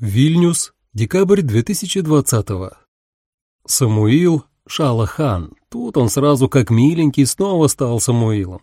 Вильнюс, декабрь 2020 Самуил Шалахан. Тут он сразу как миленький снова стал Самуилом.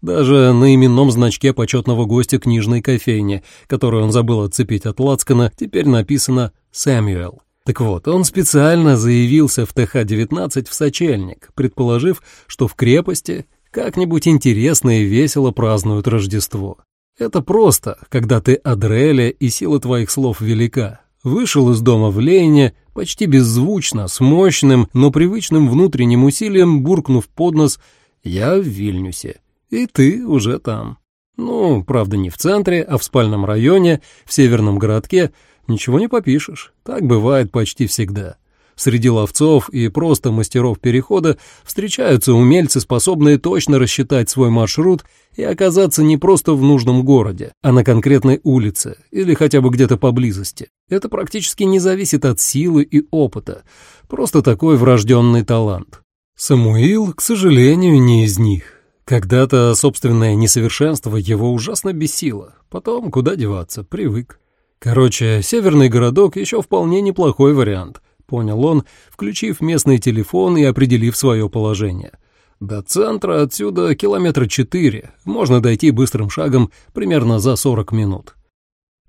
Даже на именном значке почетного гостя книжной кофейни, которую он забыл отцепить от Лацкана, теперь написано «Сэмюэл». Так вот, он специально заявился в ТХ-19 в сочельник, предположив, что в крепости как-нибудь интересно и весело празднуют Рождество. Это просто, когда ты Адреля и сила твоих слов велика. Вышел из дома в Лейне, почти беззвучно, с мощным, но привычным внутренним усилием, буркнув под нос «Я в Вильнюсе». И ты уже там. Ну, правда, не в центре, а в спальном районе, в северном городке. Ничего не попишешь. Так бывает почти всегда. Среди ловцов и просто мастеров перехода встречаются умельцы, способные точно рассчитать свой маршрут и оказаться не просто в нужном городе, а на конкретной улице или хотя бы где-то поблизости. Это практически не зависит от силы и опыта, просто такой врожденный талант. Самуил, к сожалению, не из них. Когда-то собственное несовершенство его ужасно бесило, потом куда деваться, привык. Короче, северный городок еще вполне неплохой вариант, — понял он, включив местный телефон и определив свое положение. До центра отсюда километра четыре, можно дойти быстрым шагом примерно за сорок минут.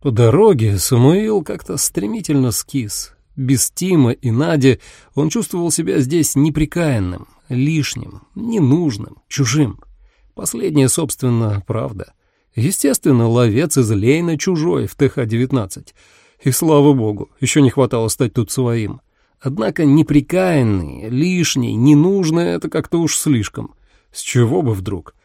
По дороге Самуил как-то стремительно скис. Без Тима и Нади он чувствовал себя здесь неприкаянным, лишним, ненужным, чужим. Последнее, собственно, правда. Естественно, ловец из Лейна чужой в ТХ-19. И слава богу, еще не хватало стать тут своим. Однако неприкаянный, лишний, ненужный — это как-то уж слишком. С чего бы вдруг?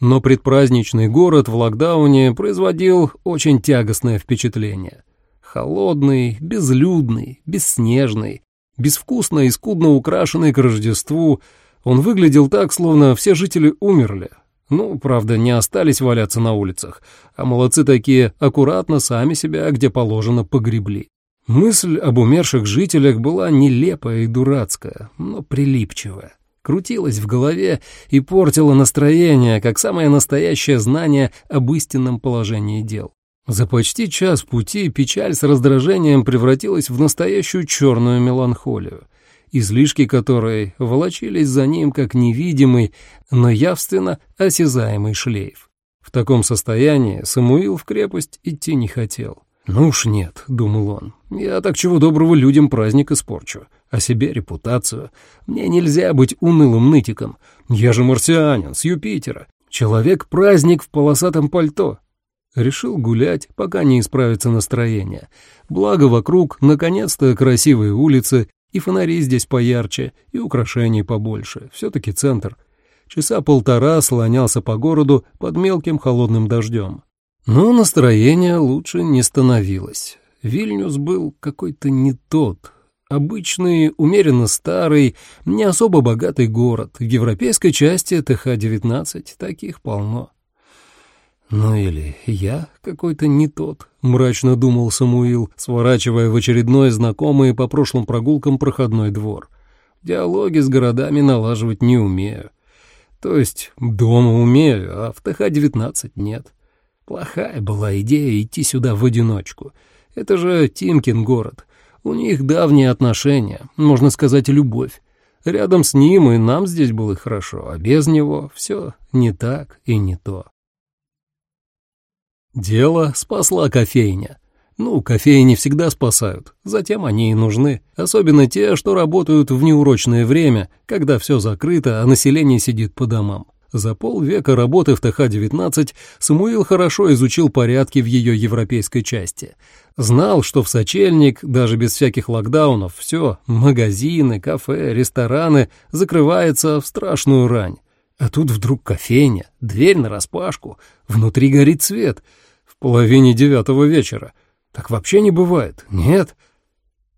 Но предпраздничный город в локдауне производил очень тягостное впечатление. Холодный, безлюдный, бесснежный, безвкусно и скудно украшенный к Рождеству, он выглядел так, словно все жители умерли. Ну, правда, не остались валяться на улицах, а молодцы такие аккуратно сами себя, где положено, погребли. Мысль об умерших жителях была нелепая и дурацкая, но прилипчивая. Крутилась в голове и портила настроение, как самое настоящее знание об истинном положении дел. За почти час пути печаль с раздражением превратилась в настоящую черную меланхолию, излишки которой волочились за ним как невидимый, но явственно осязаемый шлейф. В таком состоянии Самуил в крепость идти не хотел. «Ну уж нет», — думал он, — «я так чего доброго людям праздник испорчу, а себе репутацию. Мне нельзя быть унылым нытиком. Я же марсианин, с Юпитера. Человек-праздник в полосатом пальто». Решил гулять, пока не исправится настроение. Благо вокруг, наконец-то, красивые улицы, и фонари здесь поярче, и украшений побольше. Все-таки центр. Часа полтора слонялся по городу под мелким холодным дождем. Но настроение лучше не становилось. Вильнюс был какой-то не тот. Обычный, умеренно старый, не особо богатый город. В европейской части ТХ-19 таких полно. «Ну или я какой-то не тот», — мрачно думал Самуил, сворачивая в очередной знакомый по прошлым прогулкам проходной двор. «Диалоги с городами налаживать не умею. То есть дома умею, а в ТХ-19 нет». Плохая была идея идти сюда в одиночку. Это же Тимкин город. У них давние отношения, можно сказать, любовь. Рядом с ним и нам здесь было хорошо, а без него все не так и не то. Дело спасла кофейня. Ну, кофейни всегда спасают, затем они и нужны, особенно те, что работают в неурочное время, когда все закрыто, а население сидит по домам. За полвека работы в ТХ-19 Самуил хорошо изучил порядки в ее европейской части. Знал, что в сочельник, даже без всяких локдаунов, все — магазины, кафе, рестораны — закрывается в страшную рань. А тут вдруг кофейня, дверь нараспашку, внутри горит свет. В половине девятого вечера. Так вообще не бывает, нет?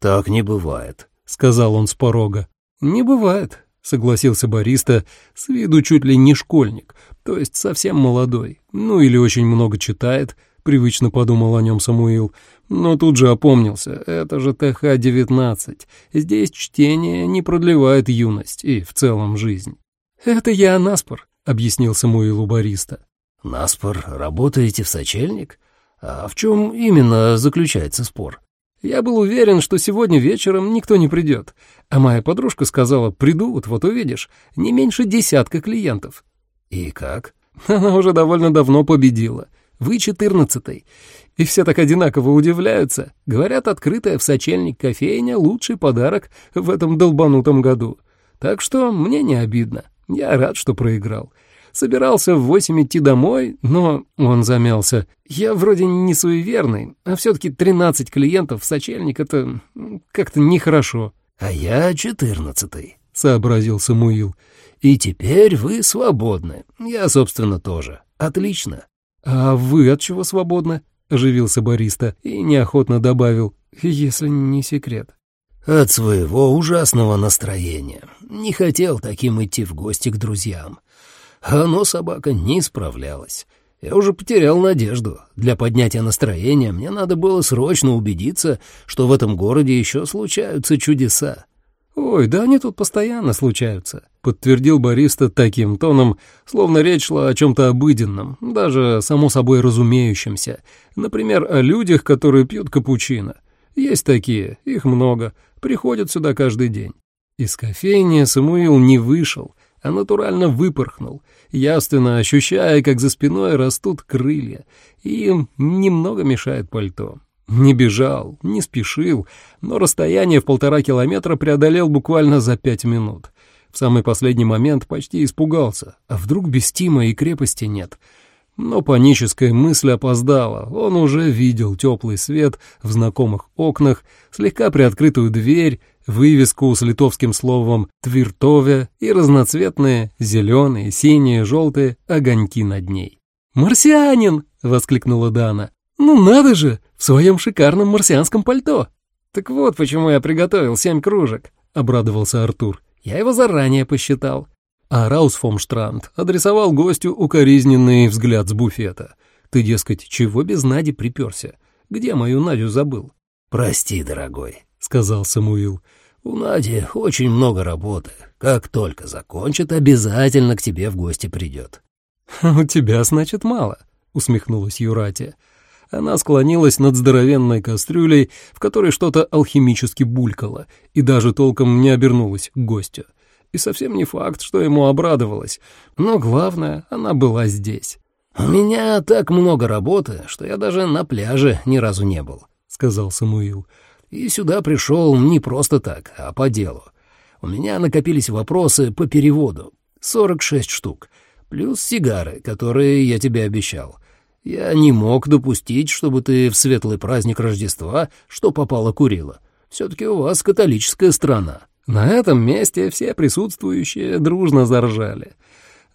«Так не бывает», — сказал он с порога. «Не бывает», — согласился бариста, с виду чуть ли не школьник, то есть совсем молодой, ну или очень много читает, привычно подумал о нем Самуил, но тут же опомнился, это же ТХ-19, здесь чтение не продлевает юность и в целом жизнь. «Это я Наспор», — объяснил Самуилу бариста. «Наспор, работаете в сочельник? А в чем именно заключается спор?» Я был уверен, что сегодня вечером никто не придет, а моя подружка сказала, придут, вот увидишь, не меньше десятка клиентов. И как? Она уже довольно давно победила. Вы четырнадцатый. И все так одинаково удивляются. Говорят, открытая в сочельник кофейня — лучший подарок в этом долбанутом году. Так что мне не обидно. Я рад, что проиграл. Собирался в восемь идти домой, но он замялся. Я вроде не суеверный, а все-таки тринадцать клиентов в сочельник — это как-то нехорошо. «А я четырнадцатый», — сообразил Самуил. «И теперь вы свободны. Я, собственно, тоже. Отлично». «А вы от чего свободны?» — оживился бариста и неохотно добавил, «если не секрет». «От своего ужасного настроения. Не хотел таким идти в гости к друзьям. Оно, собака, не справлялось. Я уже потерял надежду. Для поднятия настроения мне надо было срочно убедиться, что в этом городе еще случаются чудеса. «Ой, да они тут постоянно случаются», — подтвердил бариста таким тоном, словно речь шла о чем-то обыденном, даже само собой разумеющемся. Например, о людях, которые пьют капучино. Есть такие, их много, приходят сюда каждый день. Из кофейни Самуил не вышел, а натурально выпорхнул, явственно ощущая, как за спиной растут крылья, и им немного мешает пальто. Не бежал, не спешил, но расстояние в полтора километра преодолел буквально за пять минут. В самый последний момент почти испугался, а вдруг без Тима и крепости нет. Но паническая мысль опоздала, он уже видел теплый свет в знакомых окнах, слегка приоткрытую дверь, вывеску с литовским словом «Твиртове» и разноцветные зеленые, синие, желтые огоньки над ней. «Марсианин!» — воскликнула Дана. «Ну надо же! В своем шикарном марсианском пальто!» «Так вот почему я приготовил семь кружек», — обрадовался Артур. «Я его заранее посчитал». А Раусфомштранд адресовал гостю укоризненный взгляд с буфета. «Ты, дескать, чего без Нади приперся? Где мою Надю забыл?» «Прости, дорогой», — сказал Самуил. «У Нади очень много работы. Как только закончит, обязательно к тебе в гости придет». «У тебя, значит, мало», — усмехнулась Юратия. Она склонилась над здоровенной кастрюлей, в которой что-то алхимически булькало, и даже толком не обернулась к гостю. И совсем не факт, что ему обрадовалась, но главное, она была здесь. «У меня так много работы, что я даже на пляже ни разу не был», — сказал Самуил. «И сюда пришел не просто так, а по делу. У меня накопились вопросы по переводу. 46 штук. Плюс сигары, которые я тебе обещал. Я не мог допустить, чтобы ты в светлый праздник Рождества что попало курила. Все-таки у вас католическая страна». На этом месте все присутствующие дружно заржали.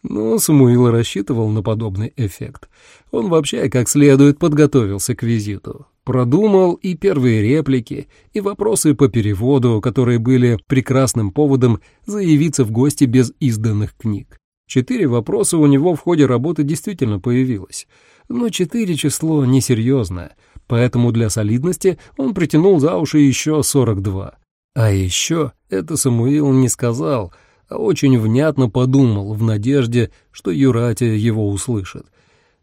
Но Самуил рассчитывал на подобный эффект. Он вообще как следует подготовился к визиту. Продумал и первые реплики, и вопросы по переводу, которые были прекрасным поводом заявиться в гости без изданных книг. Четыре вопроса у него в ходе работы действительно появилось — но четыре число несерьезное, поэтому для солидности он притянул за уши еще сорок два. А еще это Самуил не сказал, а очень внятно подумал в надежде, что Юратия его услышит.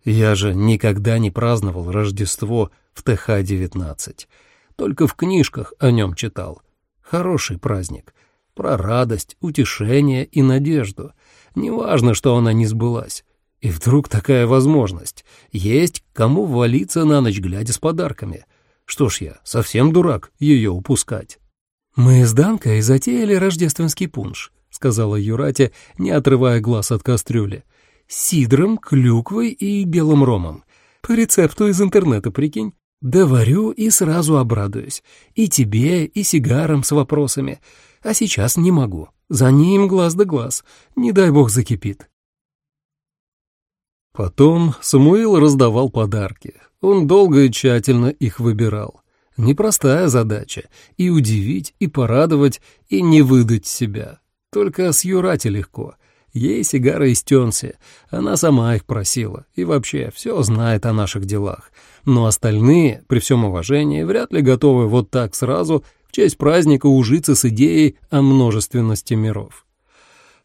Я же никогда не праздновал Рождество в ТХ-19, только в книжках о нем читал. Хороший праздник, про радость, утешение и надежду. Неважно, что она не сбылась. И вдруг такая возможность. Есть кому валиться на ночь, глядя с подарками. Что ж я, совсем дурак ее упускать. «Мы с Данкой затеяли рождественский пунш», — сказала Юрате, не отрывая глаз от кастрюли. «С сидром, клюквой и белым ромом. По рецепту из интернета, прикинь. Доварю и сразу обрадуюсь. И тебе, и сигарам с вопросами. А сейчас не могу. За ним глаз да глаз. Не дай бог закипит. Потом Самуил раздавал подарки. Он долго и тщательно их выбирал. Непростая задача — и удивить, и порадовать, и не выдать себя. Только с Юрати легко. Ей сигара из Тёнси, она сама их просила, и вообще все знает о наших делах. Но остальные, при всем уважении, вряд ли готовы вот так сразу в честь праздника ужиться с идеей о множественности миров.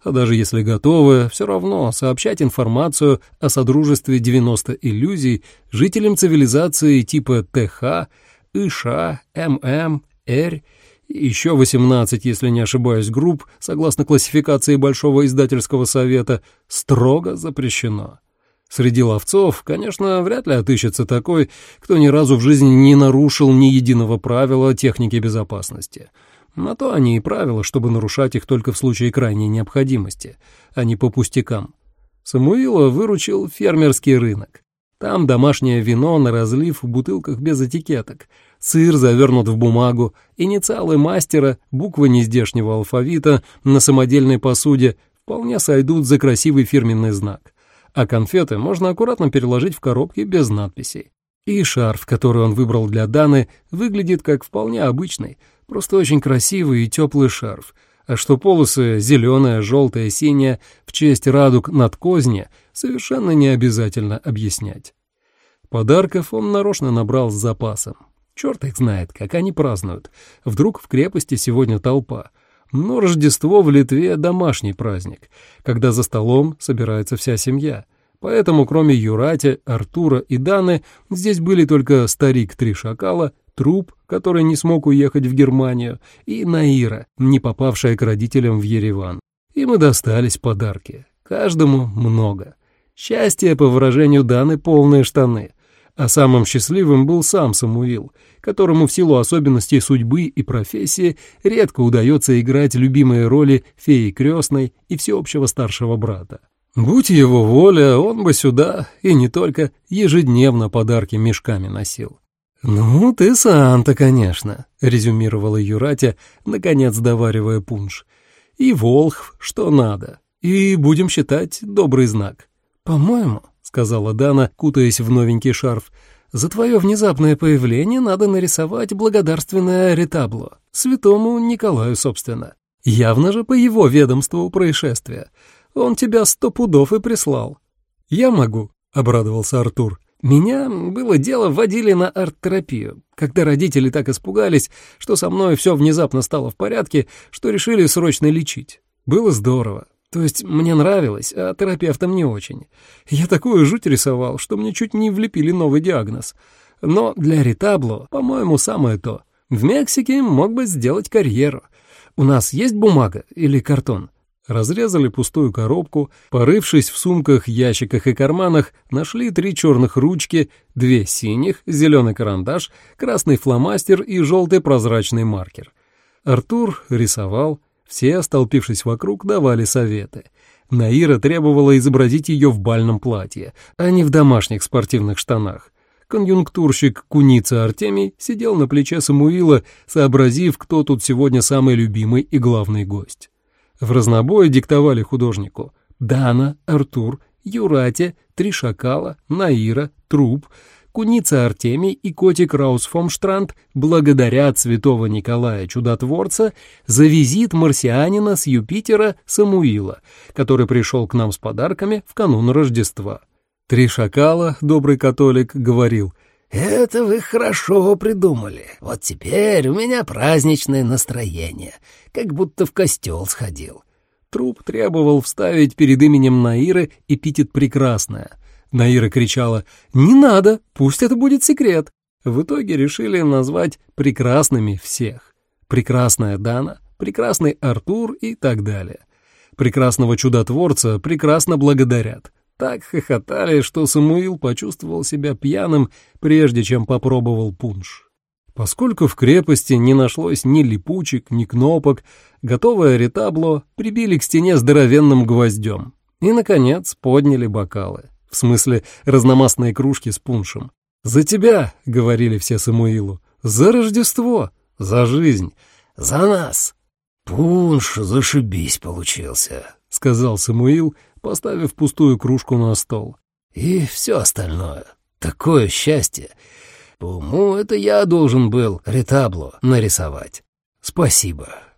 А даже если готовы, все равно сообщать информацию о Содружестве 90 иллюзий жителям цивилизации типа ТХ ИШ, ММ, Р еще 18, если не ошибаюсь, групп, согласно классификации Большого издательского совета, строго запрещено. Среди ловцов, конечно, вряд ли отыщется такой, кто ни разу в жизни не нарушил ни единого правила техники безопасности. На то они и правила, чтобы нарушать их только в случае крайней необходимости, а не по пустякам. Самуила выручил фермерский рынок. Там домашнее вино на разлив в бутылках без этикеток, сыр завернут в бумагу, инициалы мастера, буквы нездешнего алфавита на самодельной посуде вполне сойдут за красивый фирменный знак а конфеты можно аккуратно переложить в коробки без надписей. И шарф, который он выбрал для Даны, выглядит как вполне обычный, просто очень красивый и теплый шарф, а что полосы зеленая, желтая, синяя в честь радуг над козни совершенно не обязательно объяснять. Подарков он нарочно набрал с запасом. Черт их знает, как они празднуют. Вдруг в крепости сегодня толпа — но Рождество в Литве — домашний праздник, когда за столом собирается вся семья. Поэтому кроме Юрати, Артура и Даны здесь были только старик Три Шакала, труп, который не смог уехать в Германию, и Наира, не попавшая к родителям в Ереван. И достались подарки. Каждому много. Счастье, по выражению Даны, полные штаны. А самым счастливым был сам Самуил, которому в силу особенностей судьбы и профессии редко удается играть любимые роли феи крестной и всеобщего старшего брата. Будь его воля, он бы сюда, и не только, ежедневно подарки мешками носил. «Ну, ты Санта, конечно», — резюмировала Юратя, наконец доваривая пунш. «И Волхв, что надо. И будем считать добрый знак. По-моему, сказала Дана, кутаясь в новенький шарф. «За твое внезапное появление надо нарисовать благодарственное ретабло. Святому Николаю, собственно. Явно же по его ведомству происшествия. Он тебя сто пудов и прислал». «Я могу», — обрадовался Артур. «Меня, было дело, вводили на арт-терапию, когда родители так испугались, что со мной все внезапно стало в порядке, что решили срочно лечить. Было здорово. То есть мне нравилось, а терапевтам не очень. Я такую жуть рисовал, что мне чуть не влепили новый диагноз. Но для ретабло, по-моему, самое то. В Мексике мог бы сделать карьеру. У нас есть бумага или картон?» Разрезали пустую коробку, порывшись в сумках, ящиках и карманах, нашли три черных ручки, две синих, зеленый карандаш, красный фломастер и желтый прозрачный маркер. Артур рисовал, все, столпившись вокруг, давали советы. Наира требовала изобразить ее в бальном платье, а не в домашних спортивных штанах. Конъюнктурщик Куница Артемий сидел на плече Самуила, сообразив, кто тут сегодня самый любимый и главный гость. В разнобой диктовали художнику Дана, Артур, Юратя, Три Шакала, Наира, Труп — куница Артемий и котик Раусфомштранд благодарят святого Николая Чудотворца за визит марсианина с Юпитера Самуила, который пришел к нам с подарками в канун Рождества. Три шакала, добрый католик, говорил — «Это вы хорошо придумали. Вот теперь у меня праздничное настроение, как будто в костел сходил». Труп требовал вставить перед именем Наиры эпитет «прекрасная», Наира кричала «Не надо, пусть это будет секрет». В итоге решили назвать прекрасными всех. Прекрасная Дана, прекрасный Артур и так далее. Прекрасного чудотворца прекрасно благодарят. Так хохотали, что Самуил почувствовал себя пьяным, прежде чем попробовал пунш. Поскольку в крепости не нашлось ни липучек, ни кнопок, готовое ретабло прибили к стене здоровенным гвоздем. И, наконец, подняли бокалы в смысле разномастные кружки с пуншем. «За тебя!» — говорили все Самуилу. «За Рождество! За жизнь! За нас!» «Пунш зашибись получился», — сказал Самуил, поставив пустую кружку на стол. «И все остальное. Такое счастье! По уму это я должен был ретабло нарисовать. Спасибо».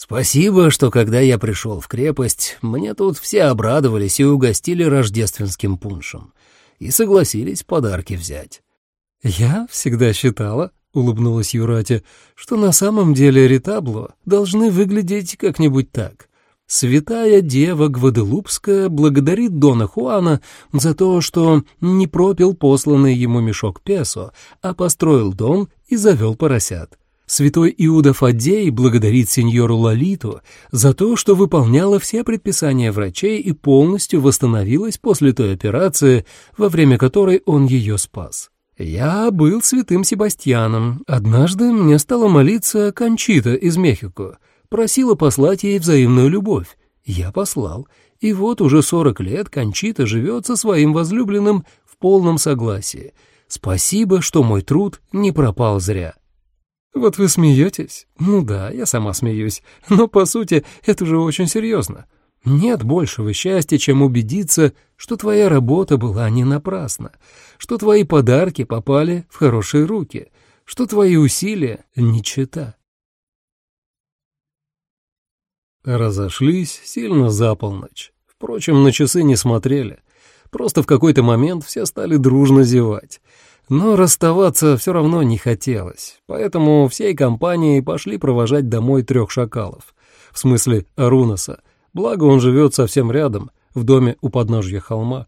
Спасибо, что когда я пришел в крепость, мне тут все обрадовались и угостили рождественским пуншем. И согласились подарки взять. «Я всегда считала», — улыбнулась Юрати, — «что на самом деле ретабло должны выглядеть как-нибудь так. Святая Дева Гваделупская благодарит Дона Хуана за то, что не пропил посланный ему мешок песо, а построил дом и завел поросят. Святой Иуда Фаддей благодарит сеньору Лолиту за то, что выполняла все предписания врачей и полностью восстановилась после той операции, во время которой он ее спас. Я был святым Себастьяном. Однажды мне стала молиться Кончита из Мехико — просила послать ей взаимную любовь. Я послал, и вот уже сорок лет Кончита живет со своим возлюбленным в полном согласии. Спасибо, что мой труд не пропал зря. Вот вы смеетесь? Ну да, я сама смеюсь, но по сути это же очень серьезно. Нет большего счастья, чем убедиться, что твоя работа была не напрасна, что твои подарки попали в хорошие руки, что твои усилия — не чета. Разошлись сильно за полночь. Впрочем, на часы не смотрели. Просто в какой-то момент все стали дружно зевать. Но расставаться все равно не хотелось, поэтому всей компанией пошли провожать домой трех шакалов. В смысле Арунаса. Благо он живет совсем рядом, в доме у подножья холма.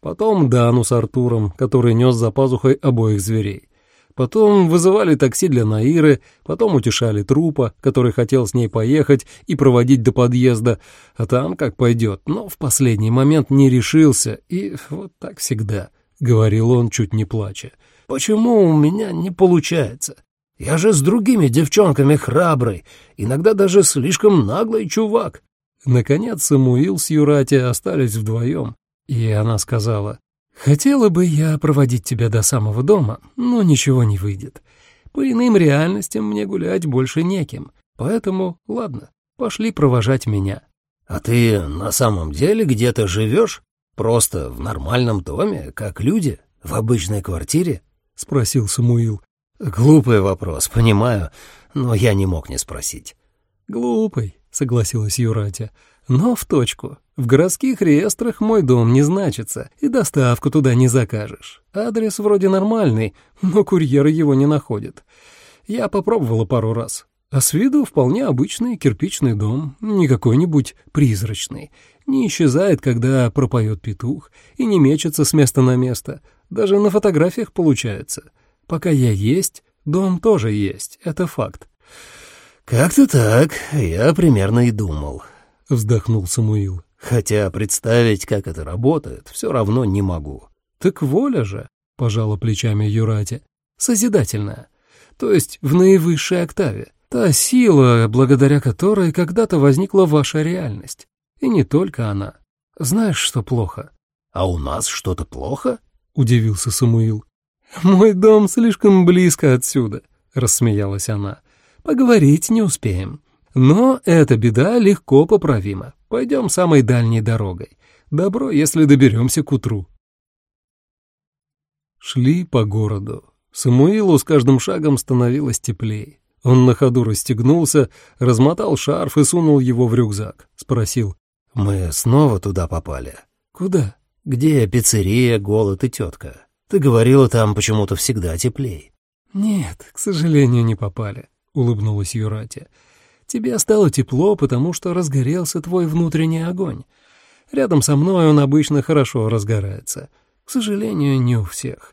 Потом Дану с Артуром, который нес за пазухой обоих зверей. Потом вызывали такси для Наиры, потом утешали трупа, который хотел с ней поехать и проводить до подъезда, а там как пойдет, но в последний момент не решился, и вот так всегда, — говорил он, чуть не плача. «Почему у меня не получается? Я же с другими девчонками храбрый, иногда даже слишком наглый чувак». Наконец Самуил с Юрати остались вдвоем, и она сказала, Хотела бы я проводить тебя до самого дома, но ничего не выйдет. По иным реальностям мне гулять больше неким, поэтому, ладно, пошли провожать меня. — А ты на самом деле где-то живешь? Просто в нормальном доме, как люди, в обычной квартире? — спросил Самуил. — Глупый вопрос, понимаю, но я не мог не спросить. — Глупый, — согласилась Юратя, — но в точку. В городских реестрах мой дом не значится, и доставку туда не закажешь. Адрес вроде нормальный, но курьеры его не находят. Я попробовала пару раз. А с виду вполне обычный кирпичный дом, не какой-нибудь призрачный. Не исчезает, когда пропоет петух, и не мечется с места на место. Даже на фотографиях получается. Пока я есть, дом тоже есть, это факт. «Как-то так, я примерно и думал», — вздохнул Самуил. Хотя представить, как это работает, все равно не могу. Так воля же, — пожала плечами Юрати, — созидательная. То есть в наивысшей октаве. Та сила, благодаря которой когда-то возникла ваша реальность. И не только она. Знаешь, что плохо? — А у нас что-то плохо? — удивился Самуил. — Мой дом слишком близко отсюда, — рассмеялась она. — Поговорить не успеем. Но эта беда легко поправима. Пойдем самой дальней дорогой. Добро, если доберемся к утру. Шли по городу. Самуилу с каждым шагом становилось теплее. Он на ходу расстегнулся, размотал шарф и сунул его в рюкзак. Спросил. «Мы снова туда попали?» «Куда?» «Где пиццерия, голод и тетка? Ты говорила, там почему-то всегда теплей». «Нет, к сожалению, не попали», — улыбнулась Юратя. Тебе стало тепло, потому что разгорелся твой внутренний огонь. Рядом со мной он обычно хорошо разгорается. К сожалению, не у всех.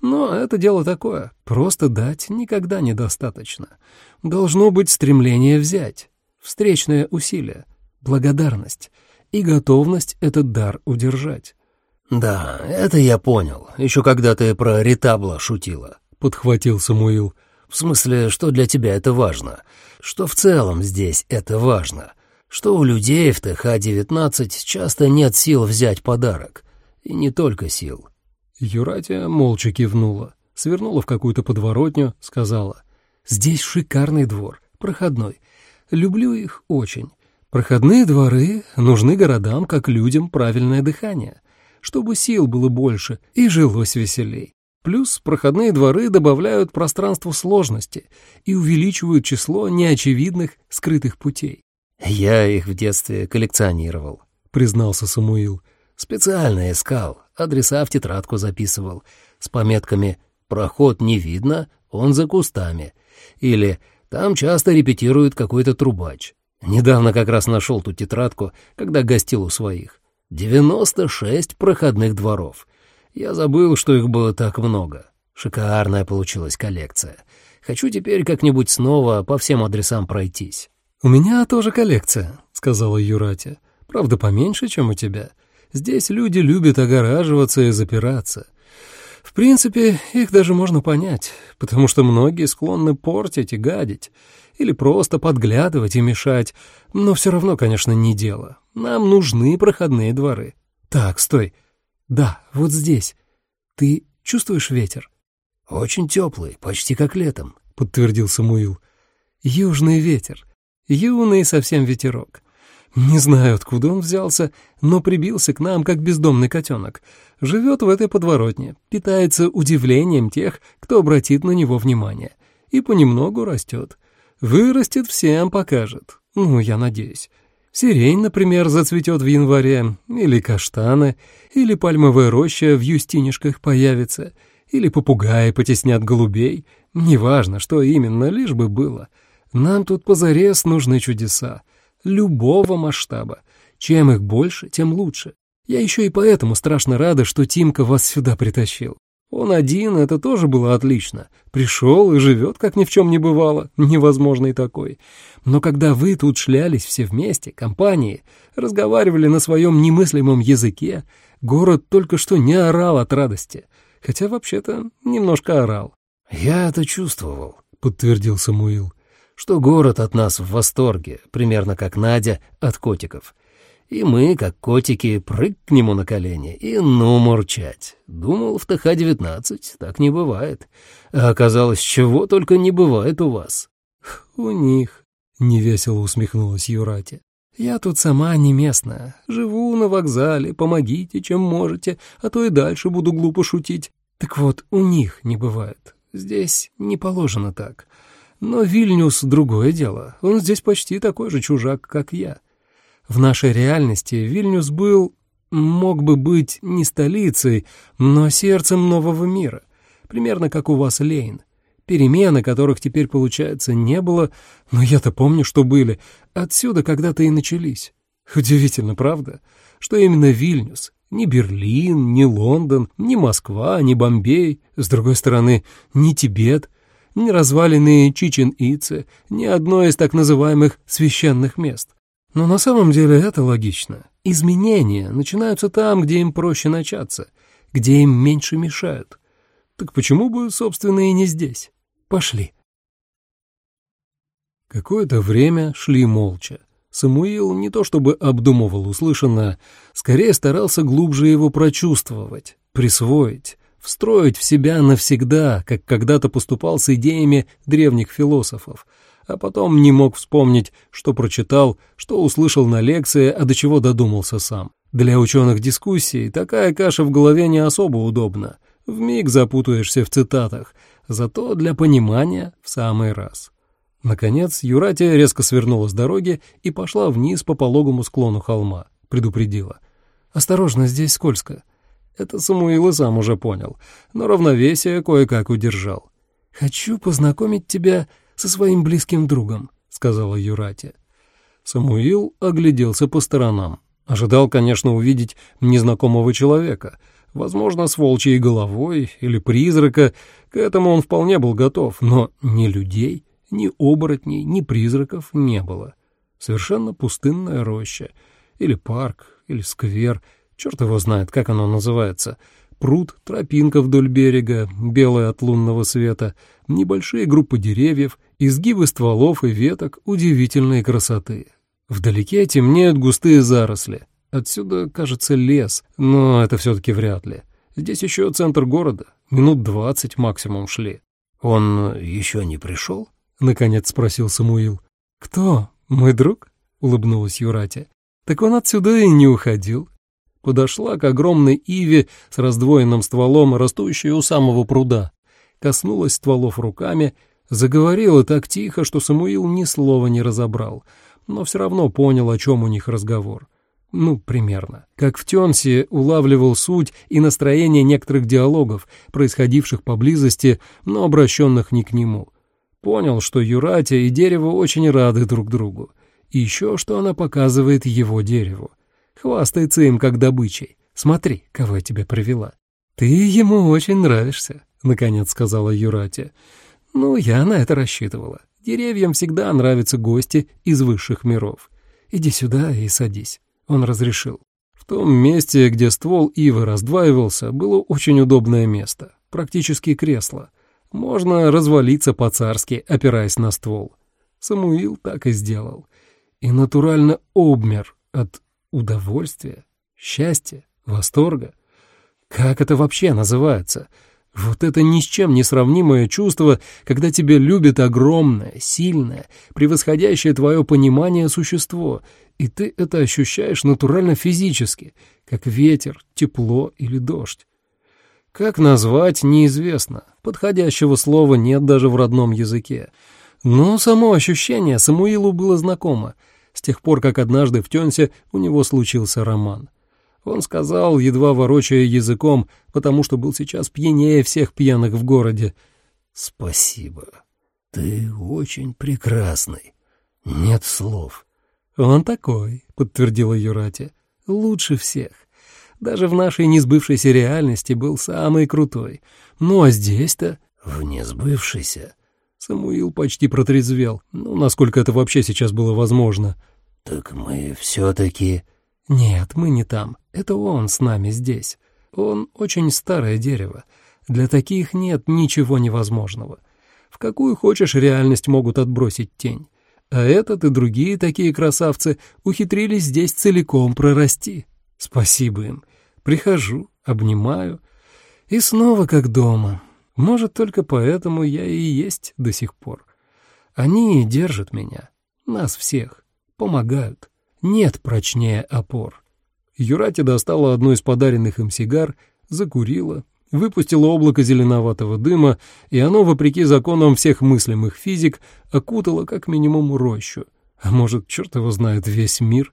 Но это дело такое. Просто дать никогда недостаточно. Должно быть стремление взять, встречное усилие, благодарность и готовность этот дар удержать. «Да, это я понял, еще когда ты про ретабла шутила», — подхватил Самуил. В смысле, что для тебя это важно? Что в целом здесь это важно? Что у людей в ТХ-19 часто нет сил взять подарок? И не только сил. Юратия молча кивнула, свернула в какую-то подворотню, сказала. «Здесь шикарный двор, проходной. Люблю их очень. Проходные дворы нужны городам, как людям, правильное дыхание, чтобы сил было больше и жилось веселей. Плюс проходные дворы добавляют пространству сложности и увеличивают число неочевидных скрытых путей. «Я их в детстве коллекционировал», — признался Самуил. «Специально искал, адреса в тетрадку записывал, с пометками «Проход не видно, он за кустами» или «Там часто репетирует какой-то трубач». Недавно как раз нашел ту тетрадку, когда гостил у своих. Девяносто шесть проходных дворов. Я забыл, что их было так много. Шикарная получилась коллекция. Хочу теперь как-нибудь снова по всем адресам пройтись». «У меня тоже коллекция», — сказала Юратя. «Правда, поменьше, чем у тебя. Здесь люди любят огораживаться и запираться. В принципе, их даже можно понять, потому что многие склонны портить и гадить, или просто подглядывать и мешать, но все равно, конечно, не дело. Нам нужны проходные дворы. Так, стой. Да, вот здесь. Ты чувствуешь ветер? Очень теплый, почти как летом, подтвердил Самуил. Южный ветер. Юный совсем ветерок. Не знаю, откуда он взялся, но прибился к нам, как бездомный котенок. Живет в этой подворотне, питается удивлением тех, кто обратит на него внимание. И понемногу растет. Вырастет, всем покажет. Ну, я надеюсь. Сирень, например, зацветет в январе, или каштаны, или пальмовая роща в юстинишках появится, или попугаи потеснят голубей. Неважно, что именно, лишь бы было. Нам тут позарез нужны чудеса. Любого масштаба. Чем их больше, тем лучше. Я еще и поэтому страшно рада, что Тимка вас сюда притащил. Он один, это тоже было отлично. Пришел и живет, как ни в чем не бывало, невозможный такой. Но когда вы тут шлялись все вместе, компанией, разговаривали на своем немыслимом языке, город только что не орал от радости. Хотя вообще-то немножко орал. «Я это чувствовал», — подтвердил Самуил, «что город от нас в восторге, примерно как Надя от котиков». И мы, как котики, прыг к нему на колени и ну мурчать. Думал, в ТХ-19 так не бывает. А оказалось, чего только не бывает у вас. У них, — невесело усмехнулась Юрати. Я тут сама не местная. Живу на вокзале, помогите, чем можете, а то и дальше буду глупо шутить. Так вот, у них не бывает. Здесь не положено так. Но Вильнюс — другое дело. Он здесь почти такой же чужак, как я. В нашей реальности Вильнюс был, мог бы быть не столицей, но сердцем нового мира, примерно как у вас Лейн. Перемены, которых теперь, получается, не было, но я-то помню, что были, отсюда когда-то и начались. Удивительно, правда, что именно Вильнюс, ни Берлин, ни Лондон, ни Москва, ни Бомбей, с другой стороны, ни Тибет, ни развалины Чичен-Ице, ни одно из так называемых священных мест. Но на самом деле это логично. Изменения начинаются там, где им проще начаться, где им меньше мешают. Так почему бы, собственно, и не здесь? Пошли. Какое-то время шли молча. Самуил не то чтобы обдумывал услышанное, скорее старался глубже его прочувствовать, присвоить, встроить в себя навсегда, как когда-то поступал с идеями древних философов — а потом не мог вспомнить, что прочитал, что услышал на лекции, а до чего додумался сам. Для ученых дискуссий такая каша в голове не особо удобна. Вмиг запутаешься в цитатах, зато для понимания в самый раз. Наконец, Юратия резко свернула с дороги и пошла вниз по пологому склону холма, предупредила. «Осторожно, здесь скользко». Это Самуил и сам уже понял, но равновесие кое-как удержал. «Хочу познакомить тебя со своим близким другом», — сказала Юрати. Самуил огляделся по сторонам. Ожидал, конечно, увидеть незнакомого человека, возможно, с волчьей головой или призрака, к этому он вполне был готов, но ни людей, ни оборотней, ни призраков не было. Совершенно пустынная роща, или парк, или сквер, черт его знает, как оно называется — пруд, тропинка вдоль берега, белая от лунного света, небольшие группы деревьев, изгибы стволов и веток удивительной красоты. Вдалеке темнеют густые заросли. Отсюда, кажется, лес, но это все-таки вряд ли. Здесь еще центр города, минут двадцать максимум шли. «Он еще не пришел?» — наконец спросил Самуил. «Кто? Мой друг?» — улыбнулась Юратя. «Так он отсюда и не уходил подошла к огромной иве с раздвоенным стволом, растущей у самого пруда, коснулась стволов руками, заговорила так тихо, что Самуил ни слова не разобрал, но все равно понял, о чем у них разговор. Ну, примерно. Как в Тенсе улавливал суть и настроение некоторых диалогов, происходивших поблизости, но обращенных не к нему. Понял, что Юратя и дерево очень рады друг другу И еще что она показывает его дереву. Хвастается им как добычей. Смотри, кого я тебе привела. Ты ему очень нравишься, наконец сказала Юрати. Ну, я на это рассчитывала. Деревьям всегда нравятся гости из высших миров. Иди сюда и садись. Он разрешил. В том месте, где ствол ивы раздваивался, было очень удобное место, практически кресло. Можно развалиться по-царски, опираясь на ствол. Самуил так и сделал. И натурально обмер от удовольствия, счастья, восторга. Как это вообще называется? Вот это ни с чем не сравнимое чувство, когда тебя любит огромное, сильное, превосходящее твое понимание существо, и ты это ощущаешь натурально физически, как ветер, тепло или дождь. Как назвать, неизвестно. Подходящего слова нет даже в родном языке. Но само ощущение Самуилу было знакомо, с тех пор, как однажды в Тёнсе у него случился роман. Он сказал, едва ворочая языком, потому что был сейчас пьянее всех пьяных в городе. «Спасибо. Ты очень прекрасный. Нет слов». «Он такой», — подтвердила Юрати. «Лучше всех. Даже в нашей несбывшейся реальности был самый крутой. Ну а здесь-то...» «В несбывшейся?» Самуил почти протрезвел. Ну, насколько это вообще сейчас было возможно. «Так мы все-таки...» «Нет, мы не там. Это он с нами здесь. Он очень старое дерево. Для таких нет ничего невозможного. В какую хочешь реальность могут отбросить тень. А этот и другие такие красавцы ухитрились здесь целиком прорасти. Спасибо им. Прихожу, обнимаю. И снова как дома. Может, только поэтому я и есть до сих пор. Они держат меня, нас всех, помогают. Нет прочнее опор. Юрати достала одну из подаренных им сигар, закурила, выпустила облако зеленоватого дыма, и оно, вопреки законам всех мыслимых физик, окутало как минимум рощу. А может, черт его знает, весь мир?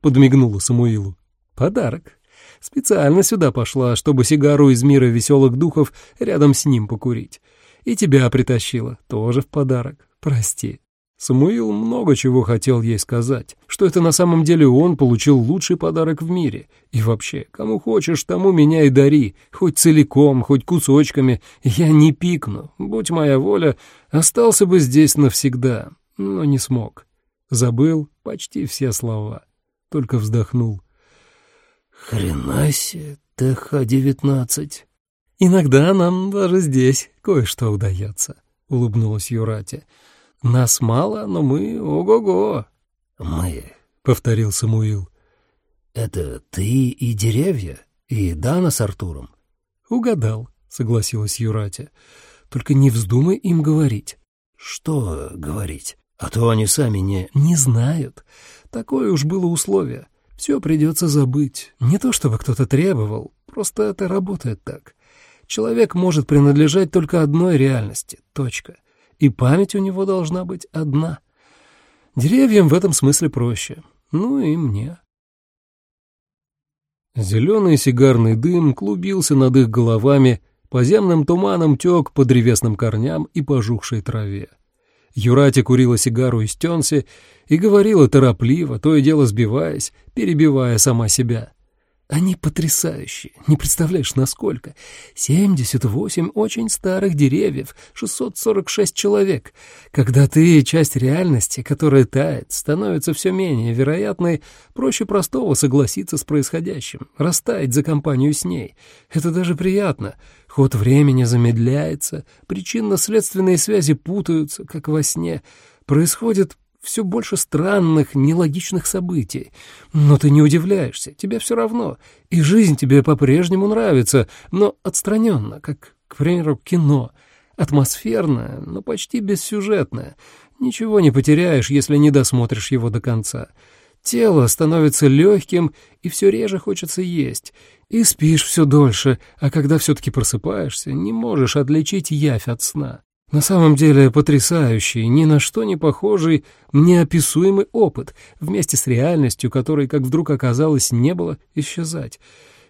Подмигнула Самуилу. Подарок. Специально сюда пошла, чтобы сигару из мира веселых духов рядом с ним покурить. И тебя притащила, тоже в подарок. Прости. Самуил много чего хотел ей сказать, что это на самом деле он получил лучший подарок в мире. И вообще, кому хочешь, тому меня и дари, хоть целиком, хоть кусочками, я не пикну. Будь моя воля, остался бы здесь навсегда, но не смог. Забыл почти все слова, только вздохнул. «Хрена себе, ТХ-19!» «Иногда нам даже здесь кое-что удается», — улыбнулась Юрати. «Нас мало, но мы ого-го». «Мы», — повторил Самуил. «Это ты и деревья, и Дана с Артуром?» «Угадал», — согласилась Юрати. «Только не вздумай им говорить». «Что говорить? А то они сами не...» «Не знают. Такое уж было условие. Все придется забыть. Не то чтобы кто-то требовал, просто это работает так. Человек может принадлежать только одной реальности, точка. И память у него должна быть одна. Деревьям в этом смысле проще. Ну и мне. Зеленый сигарный дым клубился над их головами, по земным туманам тек по древесным корням и пожухшей траве. Юрати курила сигару из тенси и говорила торопливо, то и дело сбиваясь, перебивая сама себя. Они потрясающие, не представляешь, насколько. 78 очень старых деревьев, 646 человек. Когда ты часть реальности, которая тает, становится все менее вероятной, проще простого согласиться с происходящим, растаять за компанию с ней. Это даже приятно. Ход времени замедляется, причинно-следственные связи путаются, как во сне. Происходит все больше странных, нелогичных событий. Но ты не удивляешься, тебе все равно. И жизнь тебе по-прежнему нравится, но отстраненно, как, к примеру, кино. Атмосферное, но почти бессюжетное. Ничего не потеряешь, если не досмотришь его до конца. Тело становится легким, и все реже хочется есть. И спишь все дольше, а когда все-таки просыпаешься, не можешь отличить явь от сна. На самом деле потрясающий, ни на что не похожий, неописуемый опыт, вместе с реальностью, которой, как вдруг оказалось, не было, исчезать.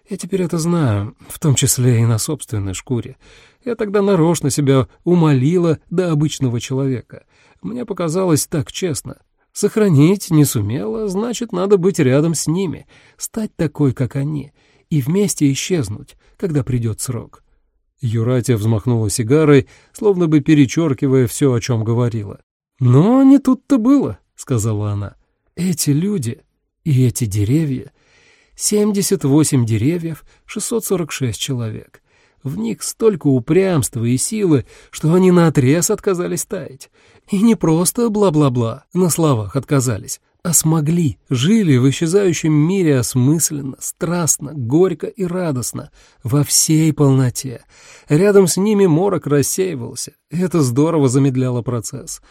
Я теперь это знаю, в том числе и на собственной шкуре. Я тогда нарочно себя умолила до обычного человека. Мне показалось так честно. Сохранить не сумела, значит, надо быть рядом с ними, стать такой, как они, и вместе исчезнуть, когда придет срок. Юратия взмахнула сигарой, словно бы перечеркивая все, о чем говорила. «Но не тут-то было», — сказала она. «Эти люди и эти деревья, 78 деревьев, 646 человек. В них столько упрямства и силы, что они наотрез отказались таять. И не просто бла-бла-бла, на словах отказались, а смогли, жили в исчезающем мире осмысленно, страстно, горько и радостно, во всей полноте. Рядом с ними морок рассеивался, и это здорово замедляло процесс.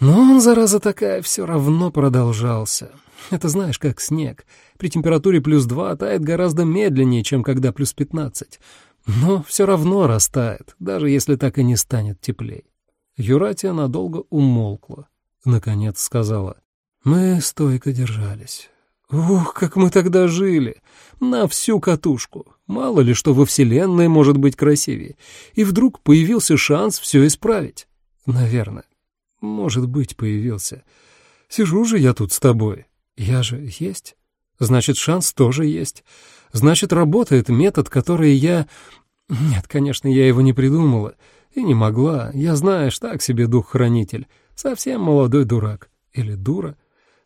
Но он, зараза такая, все равно продолжался. Это знаешь, как снег. При температуре плюс два тает гораздо медленнее, чем когда плюс пятнадцать. Но все равно растает, даже если так и не станет теплей. Юратия надолго умолкла. Наконец сказала. Мы стойко держались. Ух, как мы тогда жили! На всю катушку. Мало ли, что во Вселенной может быть красивее. И вдруг появился шанс все исправить. Наверное. Может быть, появился. Сижу же я тут с тобой. Я же есть. Значит, шанс тоже есть. Значит, работает метод, который я... Нет, конечно, я его не придумала. И не могла. Я, знаешь, так себе дух-хранитель. Совсем молодой дурак. Или дура.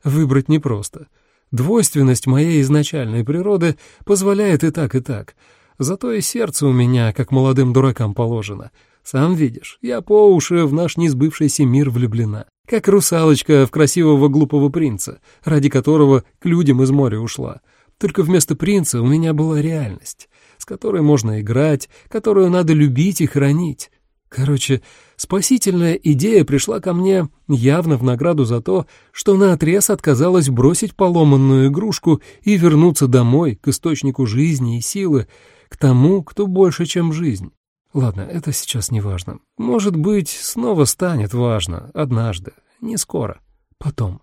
Выбрать непросто. Двойственность моей изначальной природы позволяет и так, и так. Зато и сердце у меня, как молодым дуракам положено — сам видишь, я по уши в наш несбывшийся мир влюблена, как русалочка в красивого глупого принца, ради которого к людям из моря ушла. Только вместо принца у меня была реальность, с которой можно играть, которую надо любить и хранить. Короче, спасительная идея пришла ко мне явно в награду за то, что наотрез отказалась бросить поломанную игрушку и вернуться домой, к источнику жизни и силы, к тому, кто больше, чем жизнь. Ладно, это сейчас не важно. Может быть, снова станет важно, однажды, не скоро, потом.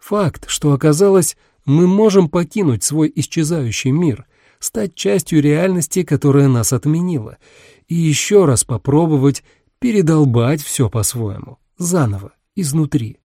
Факт, что оказалось, мы можем покинуть свой исчезающий мир, стать частью реальности, которая нас отменила, и еще раз попробовать передолбать все по-своему, заново, изнутри.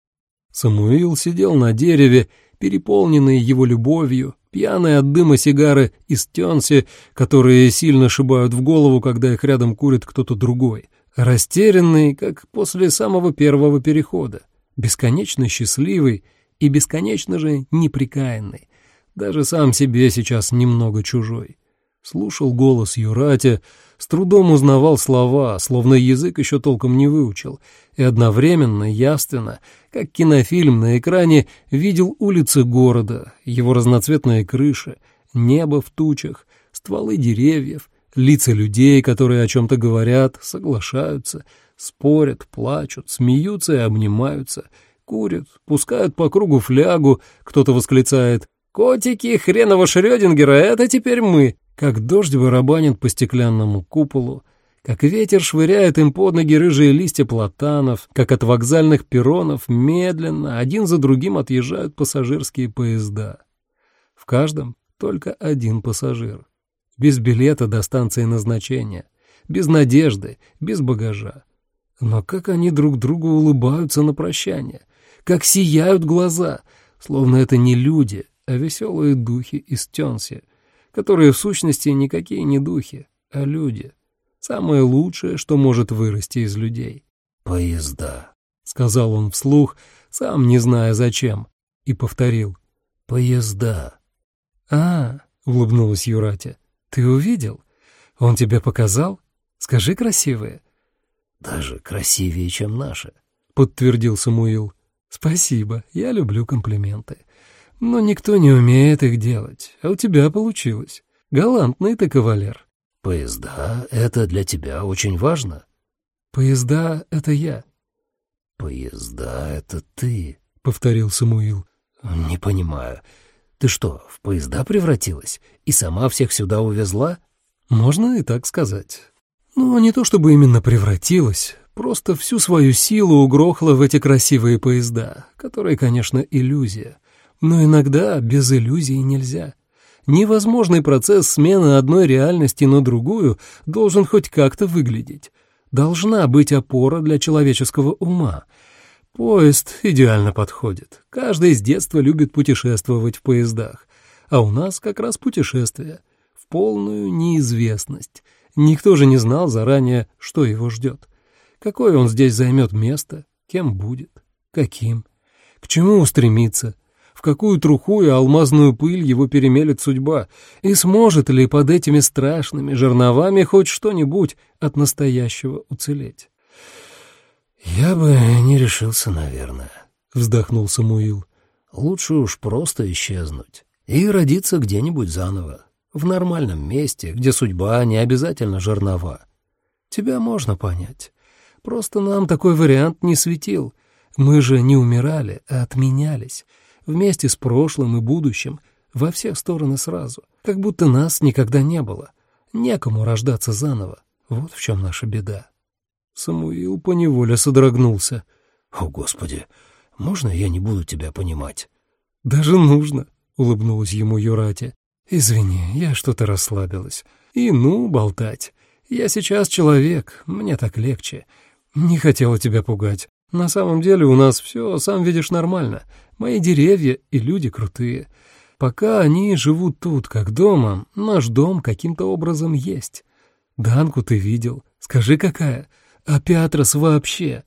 Самуил сидел на дереве, переполненный его любовью, пьяные от дыма сигары из тенси, которые сильно шибают в голову, когда их рядом курит кто-то другой, растерянный, как после самого первого перехода, бесконечно счастливый и бесконечно же неприкаянный, даже сам себе сейчас немного чужой. Слушал голос Юрати, с трудом узнавал слова, словно язык еще толком не выучил, и одновременно, явственно, как кинофильм на экране, видел улицы города, его разноцветные крыши, небо в тучах, стволы деревьев, лица людей, которые о чем-то говорят, соглашаются, спорят, плачут, смеются и обнимаются, курят, пускают по кругу флягу, кто-то восклицает «Котики хреново Шрёдингера, это теперь мы!» как дождь барабанит по стеклянному куполу, как ветер швыряет им под ноги рыжие листья платанов, как от вокзальных перронов медленно один за другим отъезжают пассажирские поезда. В каждом только один пассажир. Без билета до станции назначения, без надежды, без багажа. Но как они друг другу улыбаются на прощание, как сияют глаза, словно это не люди, а веселые духи из Тенси, которые в сущности никакие не духи, а люди. Самое лучшее, что может вырасти из людей. «Поезда», — сказал он вслух, сам не зная зачем, и повторил. «Поезда». «А, — улыбнулась Юратя, — ты увидел? Он тебе показал? Скажи красивые». «Даже красивее, чем наши», — подтвердил Самуил. «Спасибо, я люблю комплименты. Но никто не умеет их делать, а у тебя получилось. Галантный ты кавалер. Поезда — это для тебя очень важно. Поезда — это я. Поезда — это ты, — повторил Самуил. Не понимаю. Ты что, в поезда превратилась и сама всех сюда увезла? Можно и так сказать. Ну, не то чтобы именно превратилась, просто всю свою силу угрохла в эти красивые поезда, которые, конечно, иллюзия. Но иногда без иллюзий нельзя. Невозможный процесс смены одной реальности на другую должен хоть как-то выглядеть. Должна быть опора для человеческого ума. Поезд идеально подходит. Каждый с детства любит путешествовать в поездах. А у нас как раз путешествие. В полную неизвестность. Никто же не знал заранее, что его ждет. Какое он здесь займет место, кем будет, каким, к чему устремится, в какую труху и алмазную пыль его перемелет судьба, и сможет ли под этими страшными жерновами хоть что-нибудь от настоящего уцелеть. «Я бы не решился, наверное», — вздохнул Самуил. «Лучше уж просто исчезнуть и родиться где-нибудь заново, в нормальном месте, где судьба не обязательно жернова. Тебя можно понять. Просто нам такой вариант не светил. Мы же не умирали, а отменялись, вместе с прошлым и будущим, во все стороны сразу, как будто нас никогда не было. Некому рождаться заново. Вот в чем наша беда. Самуил поневоле содрогнулся. «О, Господи, можно я не буду тебя понимать?» «Даже нужно», — улыбнулась ему Юрати. «Извини, я что-то расслабилась. И ну, болтать. Я сейчас человек, мне так легче. Не хотела тебя пугать. На самом деле у нас все, сам видишь, нормально. Мои деревья и люди крутые. Пока они живут тут, как дома, наш дом каким-то образом есть. Данку ты видел. Скажи, какая? А Пятрос вообще?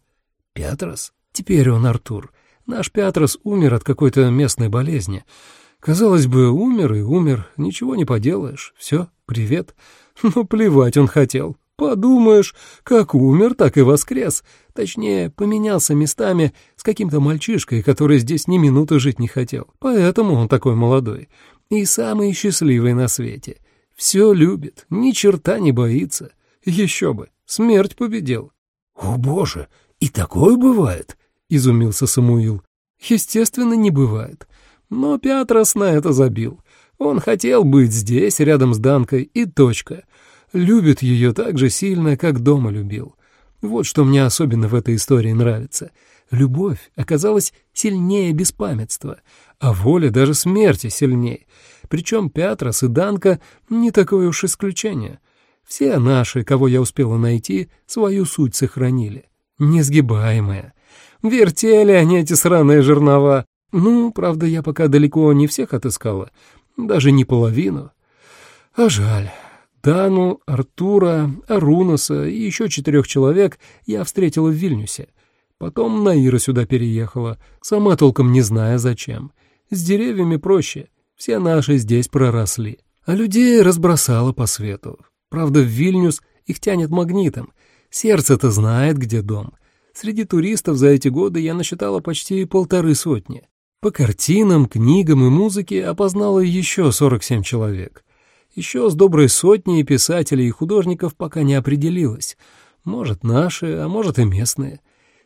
Пятрос? Теперь он Артур. Наш Пятрос умер от какой-то местной болезни. Казалось бы, умер и умер, ничего не поделаешь. Все, привет. Но плевать он хотел. Подумаешь, как умер, так и воскрес. Точнее, поменялся местами с каким-то мальчишкой, который здесь ни минуты жить не хотел. Поэтому он такой молодой. И самый счастливый на свете. Все любит, ни черта не боится. Еще бы, смерть победил. — О, боже, и такое бывает? — изумился Самуил. — Естественно, не бывает. Но Пятрос на это забил. Он хотел быть здесь, рядом с Данкой, и точка. Любит ее так же сильно, как дома любил. Вот что мне особенно в этой истории нравится. Любовь оказалась сильнее беспамятства, а воля даже смерти сильнее. Причем Пятрос и Данка не такое уж исключение. Все наши, кого я успела найти, свою суть сохранили. Несгибаемая. Вертели они эти сраные жернова. Ну, правда, я пока далеко не всех отыскала, даже не половину. А жаль. Дану, Артура, Арунаса и еще четырех человек я встретила в Вильнюсе. Потом Наира сюда переехала, сама толком не зная зачем. С деревьями проще, все наши здесь проросли. А людей разбросала по свету. Правда, в Вильнюс их тянет магнитом. Сердце-то знает, где дом. Среди туристов за эти годы я насчитала почти полторы сотни. По картинам, книгам и музыке опознала еще 47 человек. Еще с доброй сотней писателей и художников пока не определилась. Может, наши, а может и местные.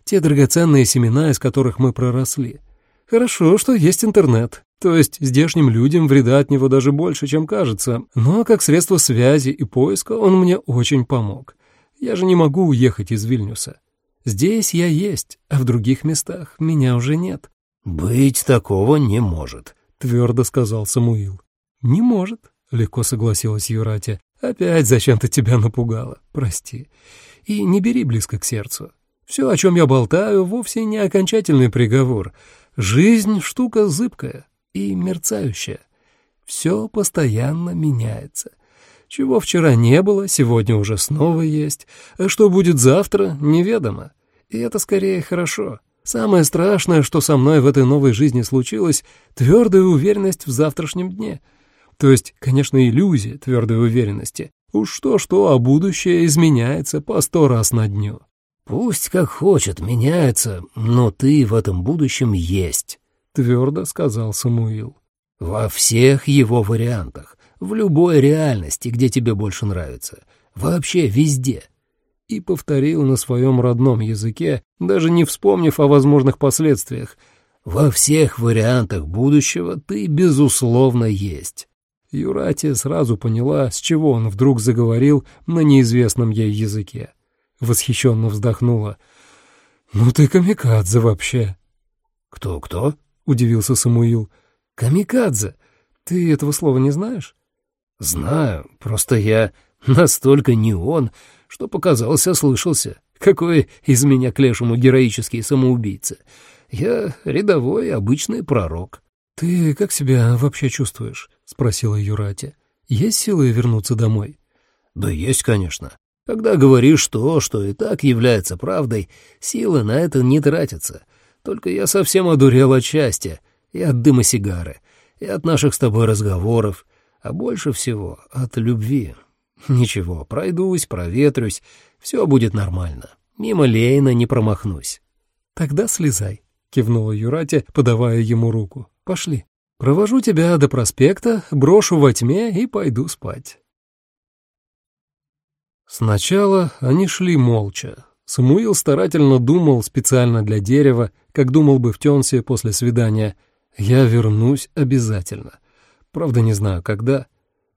Те драгоценные семена, из которых мы проросли. Хорошо, что есть интернет. То есть здешним людям вреда от него даже больше, чем кажется, но как средство связи и поиска он мне очень помог. Я же не могу уехать из Вильнюса. Здесь я есть, а в других местах меня уже нет. «Быть такого не может», — твердо сказал Самуил. «Не может», — легко согласилась Юратя. «Опять зачем-то тебя напугала, прости. И не бери близко к сердцу. Все, о чем я болтаю, вовсе не окончательный приговор. Жизнь — штука зыбкая и мерцающая. Все постоянно меняется. Чего вчера не было, сегодня уже снова есть. А что будет завтра, неведомо. И это скорее хорошо. Самое страшное, что со мной в этой новой жизни случилось, твердая уверенность в завтрашнем дне. То есть, конечно, иллюзия твердой уверенности. Уж что-что, а будущее изменяется по сто раз на дню. «Пусть как хочет, меняется, но ты в этом будущем есть», — твердо сказал Самуил. «Во всех его вариантах, в любой реальности, где тебе больше нравится, вообще везде». И повторил на своем родном языке, даже не вспомнив о возможных последствиях. «Во всех вариантах будущего ты, безусловно, есть». Юратия сразу поняла, с чего он вдруг заговорил на неизвестном ей языке восхищенно вздохнула. «Ну ты камикадзе вообще!» «Кто-кто?» — удивился Самуил. «Камикадзе! Ты этого слова не знаешь?» «Знаю, просто я настолько не он, что показался, слышался. Какой из меня к лешему героический самоубийца? Я рядовой обычный пророк. «Ты как себя вообще чувствуешь?» — спросила Юрати. «Есть силы вернуться домой?» «Да есть, конечно. Когда говоришь то, что и так является правдой, силы на это не тратятся. Только я совсем одурел от счастья, и от дыма сигары, и от наших с тобой разговоров, а больше всего от любви. Ничего, пройдусь, проветрюсь, все будет нормально. Мимо Лейна не промахнусь. Тогда слезай, кивнула Юрати, подавая ему руку. Пошли. Провожу тебя до проспекта, брошу во тьме и пойду спать. Сначала они шли молча. Самуил старательно думал специально для дерева, как думал бы в Тёнсе после свидания. «Я вернусь обязательно». Правда, не знаю, когда.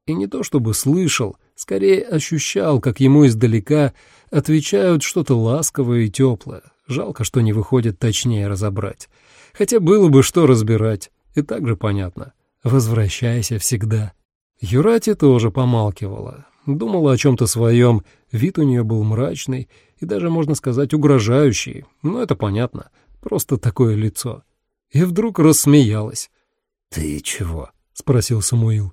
И не то чтобы слышал, скорее ощущал, как ему издалека отвечают что-то ласковое и теплое. Жалко, что не выходит точнее разобрать. Хотя было бы что разбирать, и так же понятно. Возвращайся всегда. Юрати тоже помалкивала, думала о чем-то своем, вид у нее был мрачный и даже, можно сказать, угрожающий, но это понятно, просто такое лицо. И вдруг рассмеялась. «Ты чего?» — спросил Самуил.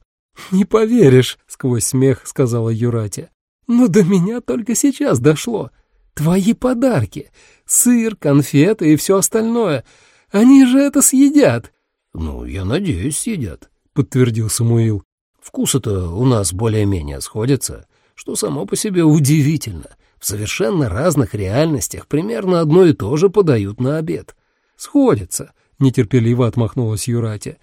«Не поверишь», — сквозь смех сказала Юратя. «Но до меня только сейчас дошло. Твои подарки, сыр, конфеты и все остальное, они же это съедят». «Ну, я надеюсь, съедят», — подтвердил Самуил. «Вкусы-то у нас более-менее сходятся, что само по себе удивительно. В совершенно разных реальностях примерно одно и то же подают на обед». «Сходятся», — нетерпеливо отмахнулась Юратя.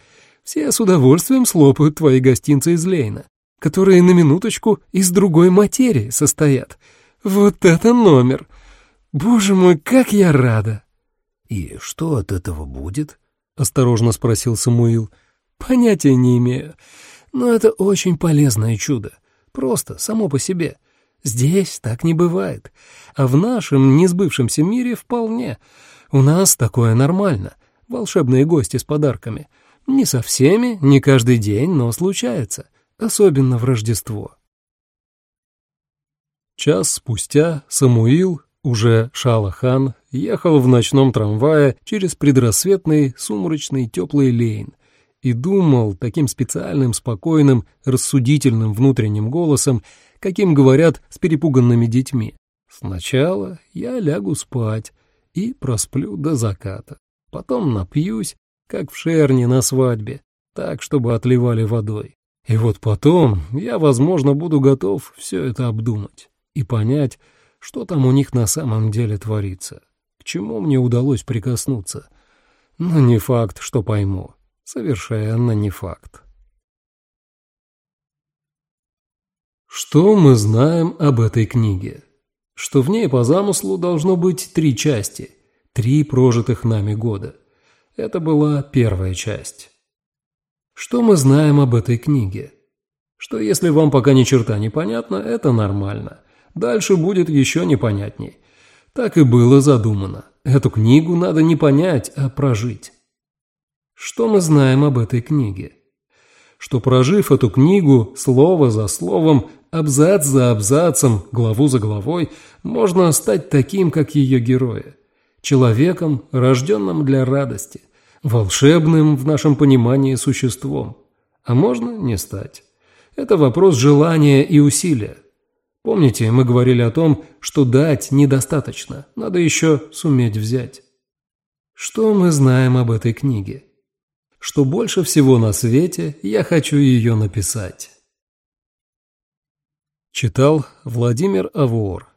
Все с удовольствием слопают твои гостинцы из Лейна, которые на минуточку из другой материи состоят. Вот это номер! Боже мой, как я рада!» «И что от этого будет?» — осторожно спросил Самуил. «Понятия не имею. Но это очень полезное чудо. Просто, само по себе. Здесь так не бывает. А в нашем несбывшемся мире вполне. У нас такое нормально. Волшебные гости с подарками — не со всеми, не каждый день, но случается, особенно в Рождество. Час спустя Самуил, уже Шалахан, ехал в ночном трамвае через предрассветный, сумрачный, теплый лейн и думал таким специальным, спокойным, рассудительным внутренним голосом, каким говорят с перепуганными детьми. Сначала я лягу спать и просплю до заката. Потом напьюсь, как в шерне на свадьбе, так, чтобы отливали водой. И вот потом я, возможно, буду готов все это обдумать и понять, что там у них на самом деле творится, к чему мне удалось прикоснуться. Но не факт, что пойму. Совершенно не факт. Что мы знаем об этой книге? Что в ней по замыслу должно быть три части, три прожитых нами года — это была первая часть. Что мы знаем об этой книге? Что если вам пока ни черта не понятно, это нормально. Дальше будет еще непонятней. Так и было задумано. Эту книгу надо не понять, а прожить. Что мы знаем об этой книге? Что прожив эту книгу слово за словом, абзац за абзацем, главу за главой, можно стать таким, как ее герои человеком, рожденным для радости, волшебным в нашем понимании существом. А можно не стать. Это вопрос желания и усилия. Помните, мы говорили о том, что дать недостаточно, надо еще суметь взять. Что мы знаем об этой книге? Что больше всего на свете я хочу ее написать. Читал Владимир Авуор